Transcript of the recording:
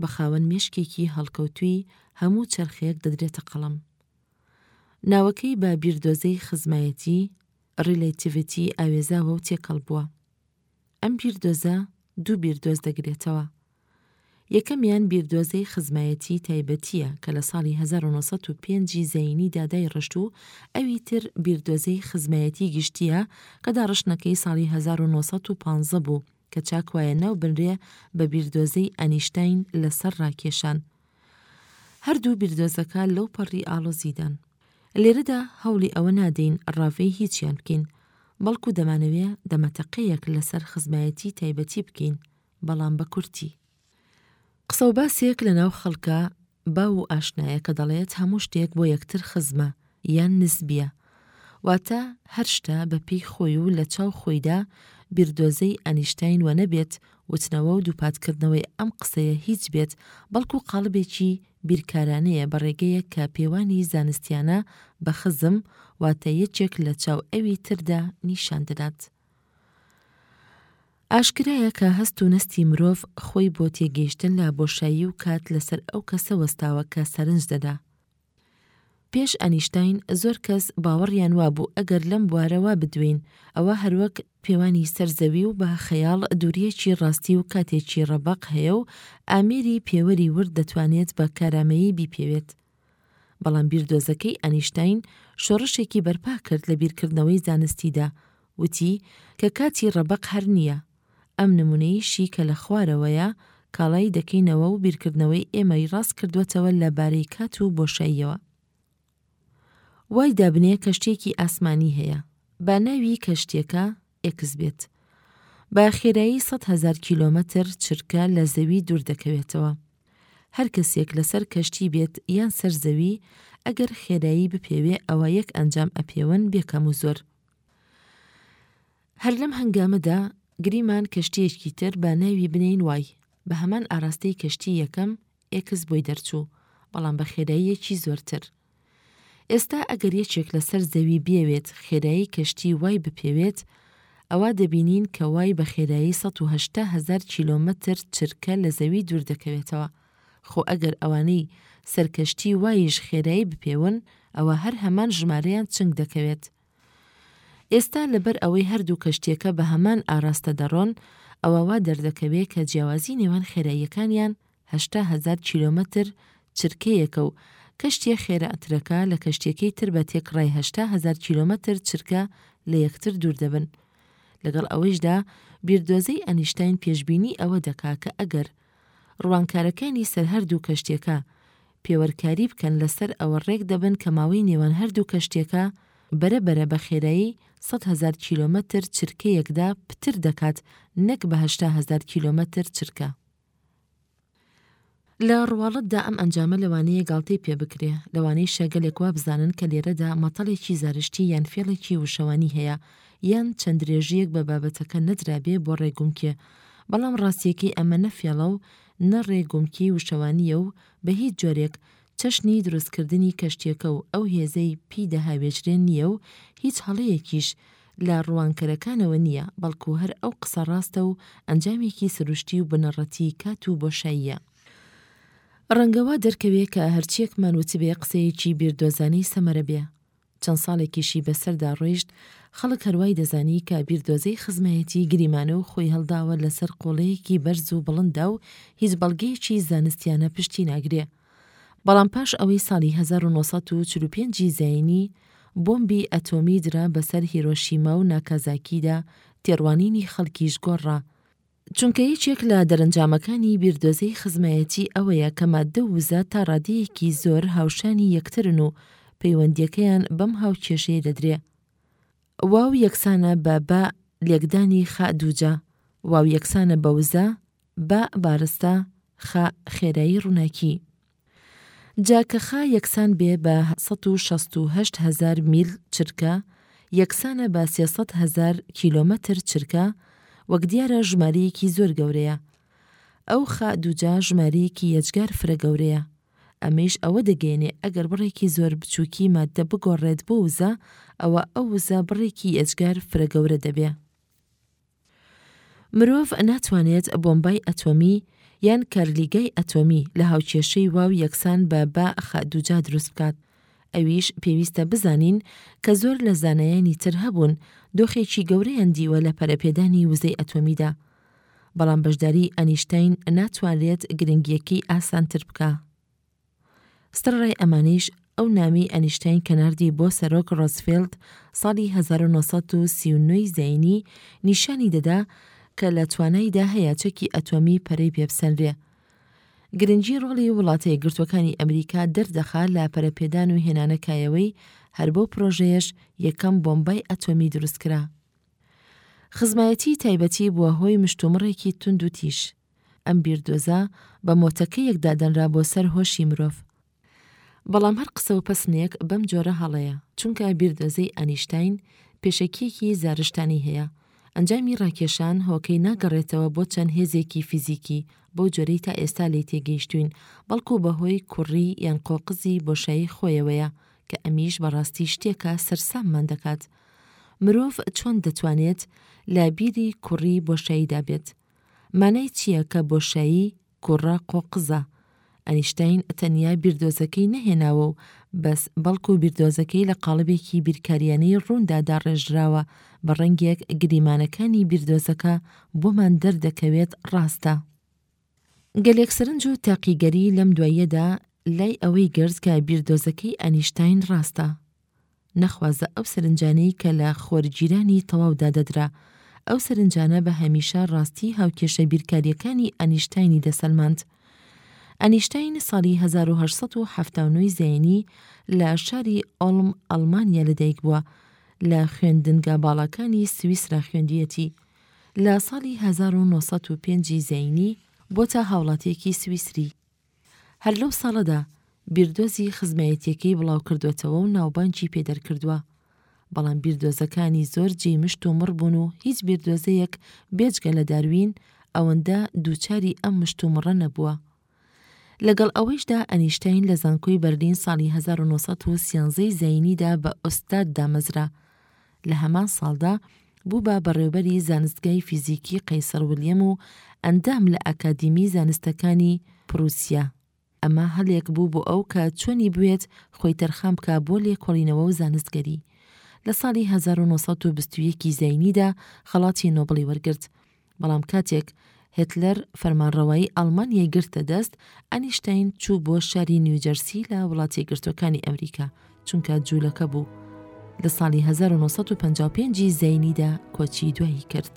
بە خاوەن مێشکێکی هەڵکەوتووی هەموو چەرخێک دەدرێتە قەڵەم. ناوەکەی بە بیردۆزەی خزمایەتی، Relativity، ئاوێزاوە و تێکەڵ بووە. ئەم بیردۆزە دوو بیردۆز دەگرێتەوە. یەکەمیان بیردۆزەی خزمایەتی تایبەتییە کە لە ساڵی 1905 ی زەینیدا دایڕشت و ئەوی تر بیردۆزەی خزمایەتی گشتییە کە داڕشتنەکەی ساڵی 1915 بوو کە چاک وایە ناو بنرێ بە بیردۆزەی ئەنیشتاین لە سەر ڕاکێشان. هەر دوو بیردۆزەکە لەو پەڕی ئاڵۆزیدان. لێرەدا هەوڵی ئەوە نادەین ڕاڤەی هیچیان بکەین، بەڵکوو دەمانەوێ دەمەتەقێیەک لە سەر خزمایەتی تایبەتی بکەین، بەڵام بە کورتی. قسەوباسێک لە ناو خەڵکە باو و ئاشنایە کە دەڵێت هەموو شتێک بۆ یەکتر خزمە یان نسبیە واتە هەر شتە بە پێی خۆی و لە چاو خۆیدا بیردۆزەی ئەنیشتاین وە نەبێت وتنەوە و دووپات کردنەوەی ئەم قسەیە هیچ بێت بەڵکو قاڵبێکی بیرکارانەیە بە ڕێگەیەک کە پێوانی زانستیانە بە خزم واتە یەکێک لە چاو ئەوی تردا نیشان دەدات. ئاشکرایە کە هەست و نەستی مرۆڤ خۆی بۆ تێگەیشتن لە بۆشایی و کات لەسەر ئەو کەسە وەستاوە کە سەرنج دەدا. پێش ئەنیشتاین زۆر کەس باوەڕیان وابوو ئەگەر لەم بوارەوە بدوێین ئەوە هەروەک پێوانی سەر زەوی و بە خەیاڵ دوورییەکی ڕاستی و کاتێکی ڕەبەق هەیە و ئامێری پێوەری ورد دەتوانێت بە کارامەیی بیپێوێت. بەڵام بیردۆزەکەی ئەنیشتاین شۆڕشێکی بەرپا کرد لە بیرکردنەوەی زانستیدا، وتی کە کاتی ڕەبەق هەر نییە. ئەم نمونەیشی کە لە خوارەوەیە کاڵای دەکەینەوە و بیرکردنەوەی ئێمەی ڕاست کردوەتەوە لە بارەی کات و بۆشاییەوە. وای دابنێ کەشتیەکی ئاسمانی هەیە با ناوی کەشتیەکە ئێکس بێت. بە خێرایی سەد هەزار کیلۆمەتر چرکە لە زەوی دوور دەکەوێتەوە. هەر کەسێک لەسەر کەشتی بێت یان سەر زەوی، ئەگەر خێرایی بپێوێ ئەوە یەک ئەنجام ئەپێون بێ کەم و زۆر. هەر لەم هەنگامەدا گریمان کەشتییەکی تر با ناوی بنێین وای، بە هەمان ئاراستەی کەشتی یەکەم، ئێکس بۆی دەرچوو، بەڵام بە خێراییەکی زۆرتر. ئێستا ئەگەر یەکێک لەسەر زەوی بیەوێت خێرایی کەشتی وای بپێوێت، ئەوا دەبینین کە وای بە خێرایی سەد و هەشتا هەزار کیلۆمەتر چرکە لە زەوی دوور دەکەوێتەوە، خۆ ئەگەر ئەوانەی سەر کەشتی واییش خێرایی بپێون، ئەوا هەر هەمان ژمارەیان چنگ دەکەوێت. ئێستا لەبەر ئەوەی هەردوو کەشتییەکە بە هەمان ئاراستە دەڕۆن، ئەوە وا دەردەکەوێ کە جیاوازی نێوان خێراییەکانیان هەشتا هەزار کیلۆمەتر چرکەیەکە و کەشتییە خێراترەکە لە کەشتییەکەی تر بە تێکڕای هەشتا هەزار کیلۆمەتر چرکە لە یەکتر دوور دەبن. لەگەڵ ئەوەیشدا بیردۆزەی ئەنیشتاین پێشبینی ئەوە دەکا کە ئەگەر ڕوانکارەکانی سەر هەردوو کەشتییەکە پێوەرکاری بکەن لەسەر ئەوە ڕێک دەبن کە ماوەی نێوان هەردوو کەشتیەکە بەرە بەرە بە خێرایی سەد هەزار کیلۆمەتر چرکە یەکدا پتر دەکات نەک بە هەشتا هەزار کیلۆمەتر چرکە لە ڕواڵەتدا ئەم ئەنجامە لەوانەیە گاڵتەی پێ بکرێ لەوانەیشە گەلێک وا بزانن کە لێرەدا مەتەڵێکی زارشتی یان فێڵێکی وشەوانی هەیە یان چەند درێژیەک بە بابەتەکە نەدرابێ بۆ ڕێگومکێ بەڵام ڕاستیەکەی ئەمە نە فێڵە و نە ڕێ گومکی وشەوانییە و بە هیچ جۆرێک چەشنی دروستکردنی کەشتییەکە و ئەو هێزەی پی دەهاوێژرێن نییە و هیچ هەڵەیەکیش لە ڕوانکەرەکانەوە نییە، بەڵکو هەر ئەو قسە ڕاستە و ئەنجامێکی سروشتی و بنەڕەتیی کات و بۆشاییە. ڕەنگە وا دەرکەوێ کە هەرچییەکمان وتبێ قسەیەکی بیردۆزانەی سەمەرە بێ، چەند ساڵێکیشی بەسەردا ڕۆیشت، خەڵک هەروای دەزانی کە بیردۆزەی خزمایەتی گریمانە و خۆی هەڵداوە لەسەر قۆڵەیەکی بەرز و بڵنددا و هیچ بەڵگەیەکی زانستیانە پشتی ناگرێ. بەڵام پاش ئەوەی ساڵی هەزار و نۆ سەد و چل و پێنج ی زایینی بۆمبی ئەتۆمی درا بەسەر هیرۆشیما و ناکازاکیدا، تێڕوانینی خەڵکیش گۆڕا. چونکە یەکێک لە دەرەنجامەکانی بیردۆزەی خزمایەتی ئەوەیە کە ماددە و وزە تا ڕادەیەکی زۆر هاوشانی یەکترن و پەیوەندییەکەیان بەم هاوکێشەیە دەدرێ، واو یەکسانە بە باء لێکدانی خاء دووجا، واو یەکسانە بە وزە، باء بارستە، خاء خێرایی ڕووناکی. جا کە خا یەکسان بێ بە سەد و شەست و هەشت هەزار میل چرکە، یەکسانە بە سێ سەد هەزار کیلۆمەتر چرکە، وەک دیارە ژمارەیەکی زۆر گەورەیە. ئەو خا دووجا ژمارەیەکی یەجگار فرە گەورەیە. ئەمەیش ئەوە دەگەیەنێ ئەگەر بڕێکی زۆر بچووکی ماددە بگۆڕێت بۆ وزە، ئەوە ئەو وزە بڕێکی یەجگار فرە گەورە دەبێ. مرۆڤ ناتوانێت بۆمبای ئەتۆمی یان کارلیگای ئەتۆمی لە هاوکێشەی واو یەکسان بە با خ دووجا دروست بکات. ئەویش پێویستە بزانین کە زۆر لە زانایانی تر هەبوون دۆخێکی گەورەیان دیوە لە پەرەپێدانی وزەی ئەتۆمیدا. بەڵام بەشداری ئەنیشتاین ناتوانرێت گرنگییەکەی ئاسانتر بکا. سەرەڕای ئەمانیش، ئەو نامی ئەنیشتاین کە ناردی بۆ سەرۆک ڕۆزفێلت ساڵی هەزار و نۆ سەد و سی و نۆ ی زایینی، نیشانی دەدا کە لە توانایدا هەیە چەکی ئەتۆمی پەرەی پێ بسەنرێ. گرنگی ڕۆڵی وڵاتە یەکگرتووەکانی ئەمریکا دەردەخا لە پەرەپێدان و هێنانە کایەوەی هەر بەو پرۆژەیەش یەکەم بۆمبای ئەتۆمی دروست کرا. خزمایەتی تایبەتی بووە هۆی مشتومڕێکی توند و تیژ. ئەم بیردۆزە بە مۆتەکەیەک دادەنرا بۆ سەر هۆشی مرۆڤ. بەڵام هەر قسە و پەسنێک بەم جۆرە هەڵەیە، چونکە بیردۆزەی ئەنیشتاین پێشەکییەکی زارشتانی هەیە، ئەنجامی ڕاکێشان هۆکەی ناگەڕێتەوە بۆ چەند هێزێکی فیزیکی بەو جۆرەی تا ئێستا لێی تێگەیشتووین، بەڵکو بەهۆی کوڕی یان قۆقزی بۆشایی خۆیەوەیە، کە ئەمیش بەڕاستی شتێکە سەرساممان دەکات. مرۆڤ چۆن دەتوانێت لە بیری کوڕی بۆشاییدا بێت؟ مانای چییە کە بۆشایی، کوڕە، قۆقزە؟ ئەنیشتاین تەنیا بیردۆزەکەی نەهێناوە و بەس بەڵکو بیردۆزەکەی لە قاڵبێکی بیرکاریانەی ڕووندا داڕێژراوە بە ڕەنگێک گریمانەکانی بیردۆزەکە بۆمان دەردەکەوێت ڕاستە گەلێک سەرنج و تاقیگەری لەم دواییەدا لای ئەوەی گرت کە بیردۆزەکەی ئەنیشتاین ڕاستە. نەخوازە ئەو سەرنجانەی کە لە خۆرگیرانی تەواودا دەدرا، ئەو سەرنجانە بە هەمیشە ڕاستیی هاوکێشە بیرکارییەکانی ئەنیشتاینی دەسەلماند. ئەنیشتاین ساڵی هەزار و هەشت سەد و حەفتا و نۆ زایینی لە شاری ئۆڵم، ئەڵمانیا لەدایک بووە، لە خوێندنگا باڵاکانی سویسرا خوێندویەتی، لە ساڵی هەزار و نۆ سەد و پێنج زایینی بۆتە هاوڵاتییەکی سویسری. هەر لەو ساڵەدا بیردۆزی خزمایەتییەکەی بڵاوکردووەتەوە و ناوبانگی پێ دەرکردووە، بەڵام بیردۆزەکانی زۆر جێی مشت و مڕ بوون و هیچ بیردۆزەیەک بێجگە لە داروین ئەوەندە دووچاری ئەم مشت و مڕە نەبووە. لەگەڵ ئەوەیشدا ئەنیشتاین لە زانکۆی بەرلین ساڵی هەزار و نۆ سەد و سیانزە ی زایینیدا بە ئوستاد دامەزرا، لە هەمان ساڵدا بوو بە بەڕێوبەری زانستگای فیزیکی قەیسەر ولیەم و ئەندام لە ئەکادیمی زانستەکانی پروسیا. ئەمە هەلێک بوو بۆ ئەو کە چۆنی بوێت خۆی تەرخان بکا بۆ لێکۆڵینەوە و زانستگەری. لە ساڵی هەزار و نۆ سەد و بیست و یەک ی زاینیدا خەڵاتی نۆبڵی وەرگرت. بەڵام کاتێک هێتلەر فەرمانڕەوایی ئەڵمانیای گرتە دەست، ئەنیشتەین چوو بۆ شاری نیوجەرسی لە وڵاتە یەکگرتووەکانی ئەمریکا، چونکە جوولەکە بوو. لە ساڵی 1955 ی زەینیدا کۆچی دوایی کرد.